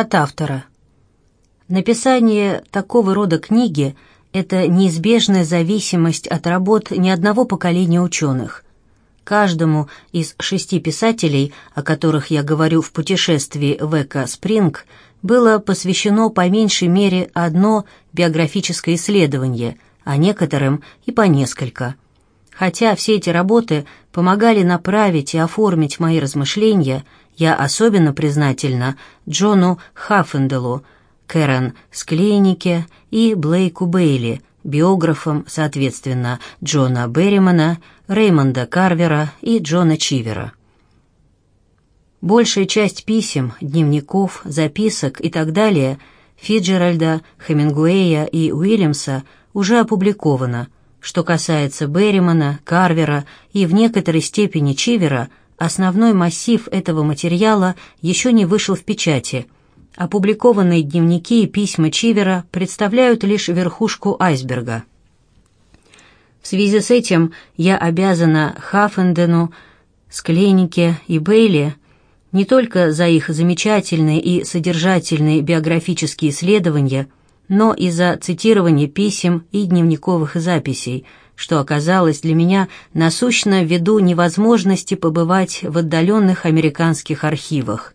От автора. Написание такого рода книги – это неизбежная зависимость от работ ни одного поколения ученых. Каждому из шести писателей, о которых я говорю в путешествии в Эко Спринг, было посвящено по меньшей мере одно биографическое исследование, а некоторым и по несколько. Хотя все эти работы помогали направить и оформить мои размышления, я особенно признательна Джону Хаффенделу, Кэрон Склейнике и Блейку Бейли, биографам, соответственно, Джона Берримана, Реймонда Карвера и Джона Чивера. Большая часть писем, дневников, записок и так далее Фиджеральда, Хемингуэя и Уильямса уже опубликована. Что касается Берримана, Карвера и в некоторой степени Чивера, основной массив этого материала еще не вышел в печати – Опубликованные дневники и письма Чивера представляют лишь верхушку айсберга. В связи с этим я обязана Хаффендену, Склейнике и Бейли не только за их замечательные и содержательные биографические исследования, но и за цитирование писем и дневниковых записей, что оказалось для меня насущно ввиду невозможности побывать в отдаленных американских архивах.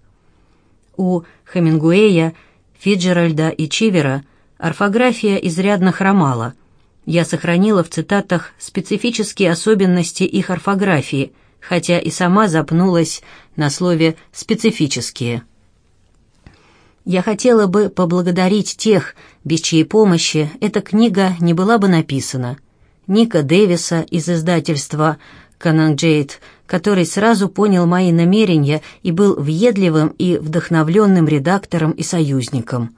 У Хемингуэя, Фиджеральда и Чивера орфография изрядно хромала. Я сохранила в цитатах специфические особенности их орфографии, хотя и сама запнулась на слове «специфические». Я хотела бы поблагодарить тех, без чьей помощи эта книга не была бы написана. Ника Дэвиса из издательства «Кананджейд», который сразу понял мои намерения и был въедливым и вдохновленным редактором и союзником.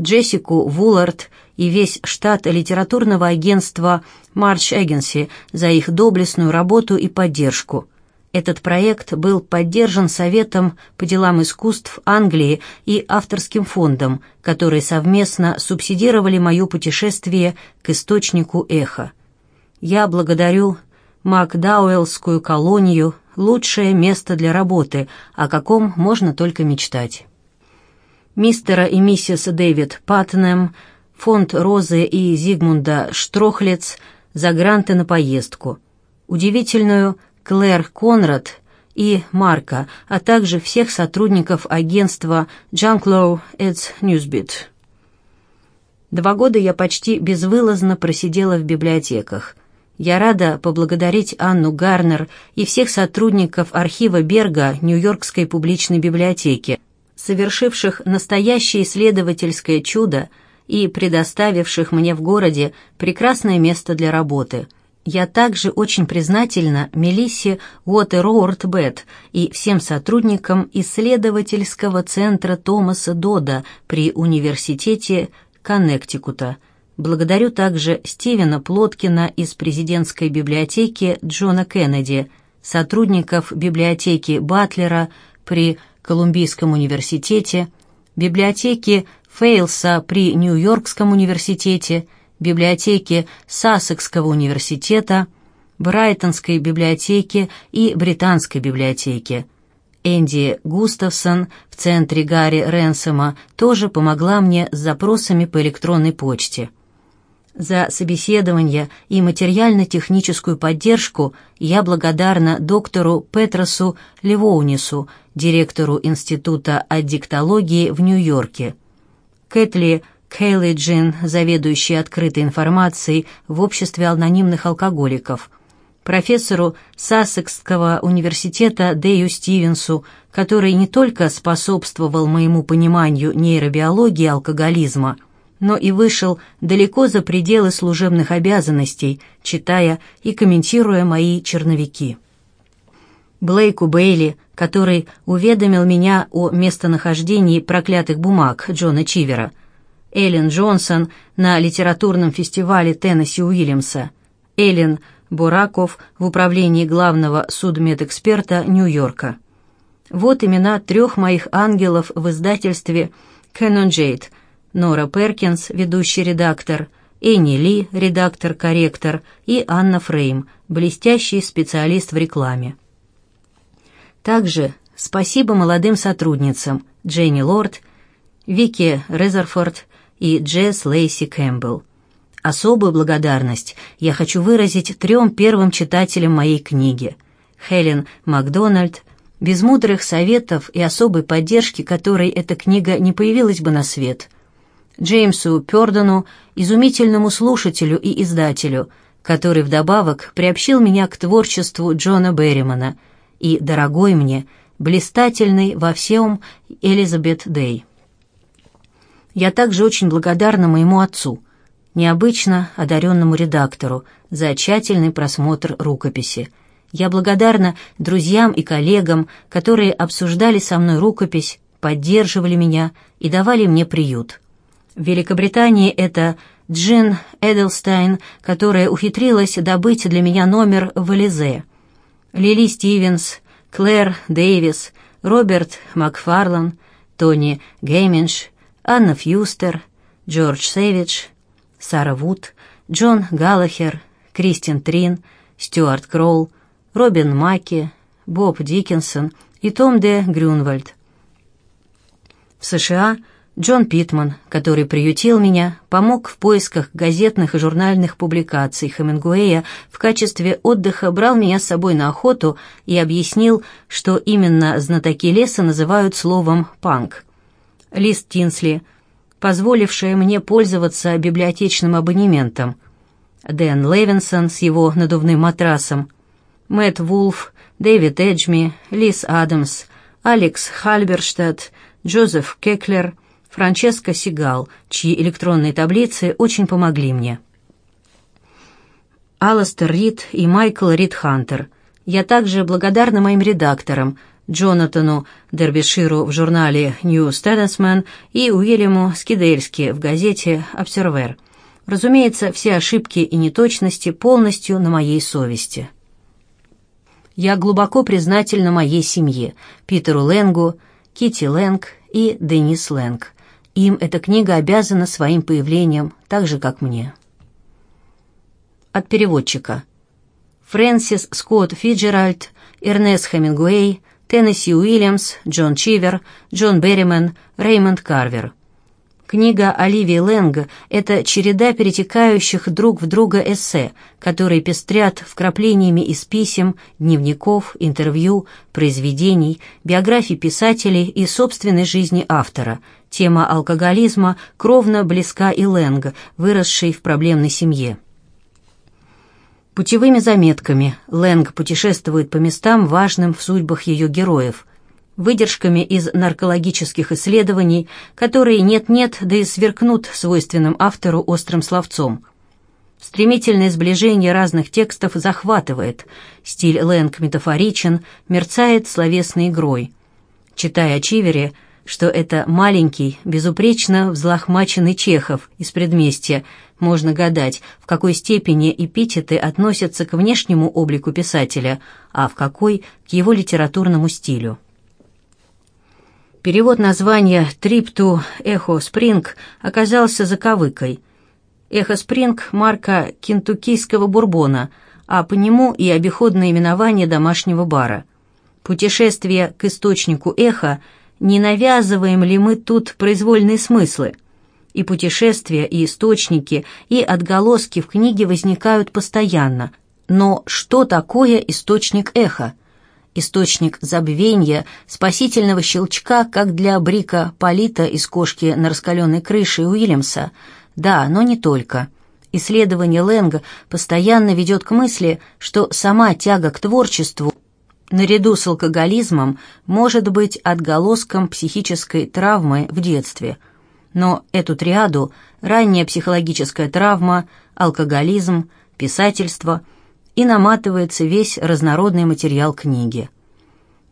Джессику Вулард и весь штат литературного агентства March Agency за их доблестную работу и поддержку. Этот проект был поддержан Советом по делам искусств Англии и авторским фондом, которые совместно субсидировали мое путешествие к источнику эха. Я благодарю Макдауэллскую колонию – лучшее место для работы, о каком можно только мечтать. Мистера и миссис Дэвид Паттенем, фонд Розы и Зигмунда Штрохлец за гранты на поездку, удивительную Клэр Конрад и Марка, а также всех сотрудников агентства Джанклоу Эдс Ньюсбит. Два года я почти безвылазно просидела в библиотеках – я рада поблагодарить Анну Гарнер и всех сотрудников архива Берга Нью-Йоркской публичной библиотеки, совершивших настоящее исследовательское чудо и предоставивших мне в городе прекрасное место для работы. Я также очень признательна Мелиссе Уотероурт-Бетт и всем сотрудникам исследовательского центра Томаса Дода при Университете Коннектикута – Благодарю также Стивена Плоткина из президентской библиотеки Джона Кеннеди, сотрудников библиотеки Батлера при Колумбийском университете, библиотеки Фейлса при Нью-Йоркском университете, библиотеки Сассекского университета, Брайтонской библиотеки и Британской библиотеки. Энди Густавсон в центре Гарри Ренсома тоже помогла мне с запросами по электронной почте. За собеседование и материально-техническую поддержку я благодарна доктору Петросу Левоунису, директору Института аддиктологии в Нью-Йорке. Кэтли Кейли Джин, заведующей открытой информацией в обществе анонимных алкоголиков, профессору Сассекского университета Дэю Стивенсу, который не только способствовал моему пониманию нейробиологии алкоголизма – но и вышел далеко за пределы служебных обязанностей, читая и комментируя мои черновики. Блейку Бейли, который уведомил меня о местонахождении проклятых бумаг Джона Чивера, Эллен Джонсон на литературном фестивале Теннесси Уильямса, Эллен Бураков в управлении главного судмедэксперта Нью-Йорка. Вот имена трех моих ангелов в издательстве «Кэнон Джейд», Нора Перкинс, ведущий редактор, Энни Ли, редактор-корректор, и Анна Фрейм, блестящий специалист в рекламе. Также спасибо молодым сотрудницам Дженни Лорд, Вики Резерфорд и Джесс Лейси Кэмпбелл. Особую благодарность я хочу выразить трем первым читателям моей книги. Хелен Макдональд, без мудрых советов и особой поддержки которой эта книга не появилась бы на свет. Джеймсу Пёрдону, изумительному слушателю и издателю, который вдобавок приобщил меня к творчеству Джона Берримана, и дорогой мне, блистательный во всем Элизабет Дэй. Я также очень благодарна моему отцу, необычно одаренному редактору, за тщательный просмотр рукописи. Я благодарна друзьям и коллегам, которые обсуждали со мной рукопись, поддерживали меня и давали мне приют. В Великобритании это Джин Эделстайн, которая ухитрилась добыть для меня номер в Элизе. Лили Стивенс, Клэр Дэвис, Роберт Макфарлан, Тони Гэммидж, Анна Фьюстер, Джордж Сэвидж, Сара Вуд, Джон Галлахер, Кристин Трин, Стюарт Кроул, Робин Маки, Боб Диккенсон и Том Де Грюнвальд. В США Джон Питман, который приютил меня, помог в поисках газетных и журнальных публикаций Хемингуэя в качестве отдыха брал меня с собой на охоту и объяснил, что именно знатоки леса называют словом «панк». Лиз Тинсли, позволившая мне пользоваться библиотечным абонементом, Дэн Левинсон с его надувным матрасом, Мэтт Вулф, Дэвид Эджми, Лиз Адамс, Алекс Хальберштадт, Джозеф Кеклер, Франческо Сигал, чьи электронные таблицы очень помогли мне. Аластер Рид и Майкл Рид Хантер. Я также благодарна моим редакторам – Джонатану Дербиширу в журнале New Statesman и Уильяму Скидельски в газете «Обсервер». Разумеется, все ошибки и неточности полностью на моей совести. Я глубоко признательна моей семье, Питеру Лэнгу, Кити Лэнг и Денис Лэнг. Им эта книга обязана своим появлением, так же, как мне. От переводчика. Фрэнсис Скотт Фиджеральд, Эрнест Хемингуэй, Теннесси Уильямс, Джон Чивер, Джон Берриман, Реймонд Карвер. Книга Оливии Лэнга – это череда перетекающих друг в друга эссе, которые пестрят вкраплениями из писем, дневников, интервью, произведений, биографий писателей и собственной жизни автора. Тема алкоголизма кровно близка и Лэнга, выросшей в проблемной семье. Путевыми заметками Лэнг путешествует по местам, важным в судьбах ее героев, выдержками из наркологических исследований, которые нет-нет, да и сверкнут свойственным автору острым словцом. Стремительное сближение разных текстов захватывает, стиль Лэнг метафоричен, мерцает словесной игрой. Читая о Чивере, что это маленький, безупречно взлохмаченный Чехов из предместья, можно гадать, в какой степени эпитеты относятся к внешнему облику писателя, а в какой — к его литературному стилю. Перевод названия «Трипту Эхо Спринг» оказался заковыкой. «Эхо Спринг» — марка кентуккийского бурбона, а по нему и обиходное именование домашнего бара. Путешествие к источнику эха — не навязываем ли мы тут произвольные смыслы. И путешествия, и источники, и отголоски в книге возникают постоянно. Но что такое источник эха? Источник забвения, спасительного щелчка, как для Брика Полита из кошки на раскаленной крыше Уильямса. Да, но не только. Исследование Лэнга постоянно ведет к мысли, что сама тяга к творчеству наряду с алкоголизмом может быть отголоском психической травмы в детстве. Но эту триаду – ранняя психологическая травма, алкоголизм, писательство – и наматывается весь разнородный материал книги.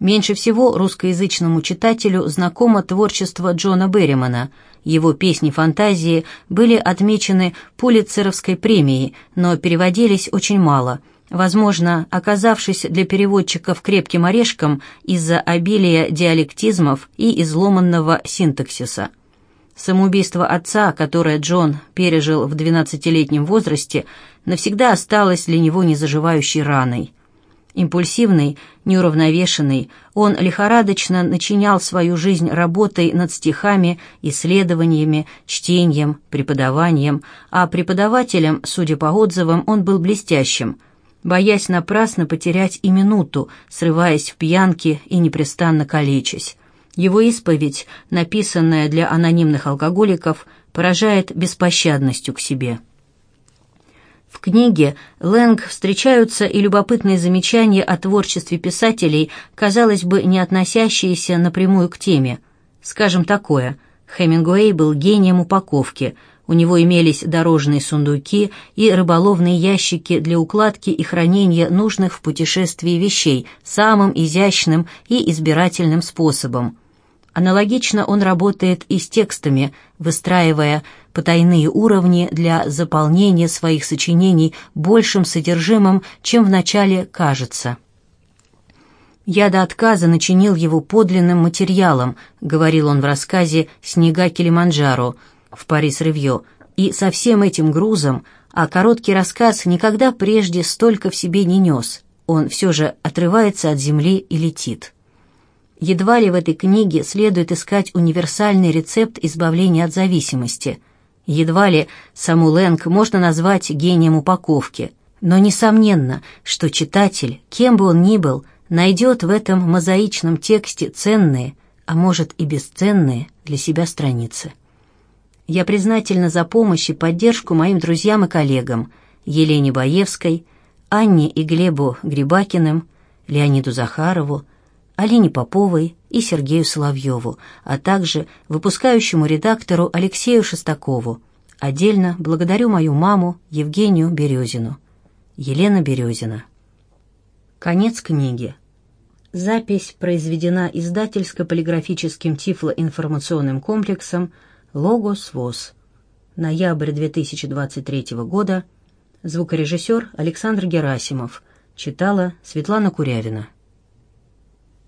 Меньше всего русскоязычному читателю знакомо творчество Джона Берримана. Его песни-фантазии были отмечены Пулитцеровской премией, но переводились очень мало – возможно, оказавшись для переводчиков крепким орешком из-за обилия диалектизмов и изломанного синтаксиса. Самоубийство отца, которое Джон пережил в 12-летнем возрасте, навсегда осталось для него незаживающей раной. Импульсивный, неуравновешенный, он лихорадочно начинял свою жизнь работой над стихами, исследованиями, чтением, преподаванием, а преподавателем, судя по отзывам, он был блестящим, боясь напрасно потерять и минуту, срываясь в пьянке и непрестанно калечась. Его исповедь, написанная для анонимных алкоголиков, поражает беспощадностью к себе. В книге Лэнг встречаются и любопытные замечания о творчестве писателей, казалось бы, не относящиеся напрямую к теме. Скажем такое, Хемингуэй был гением упаковки, у него имелись дорожные сундуки и рыболовные ящики для укладки и хранения нужных в путешествии вещей самым изящным и избирательным способом – Аналогично он работает и с текстами, выстраивая потайные уровни для заполнения своих сочинений большим содержимым, чем вначале кажется. «Я до отказа начинил его подлинным материалом», — говорил он в рассказе «Снега Килиманджаро» в Парис-Ревье, и со всем этим грузом, а короткий рассказ никогда прежде столько в себе не нес. Он все же отрывается от земли и летит. Едва ли в этой книге следует искать универсальный рецепт избавления от зависимости. Едва ли саму Лэнг можно назвать гением упаковки. Но несомненно, что читатель, кем бы он ни был, найдет в этом мозаичном тексте ценные, а может и бесценные для себя страницы. Я признательна за помощь и поддержку моим друзьям и коллегам Елене Баевской, Анне и Глебу Грибакиным, Леониду Захарову, Алине Поповой и Сергею Соловьеву, а также выпускающему редактору Алексею Шестакову. Отдельно благодарю мою маму Евгению Березину. Елена Березина. Конец книги. Запись произведена издательско-полиграфическим тифлоинформационным комплексом «Логос ВОЗ». Ноябрь 2023 года. Звукорежиссер Александр Герасимов. Читала Светлана Курявина.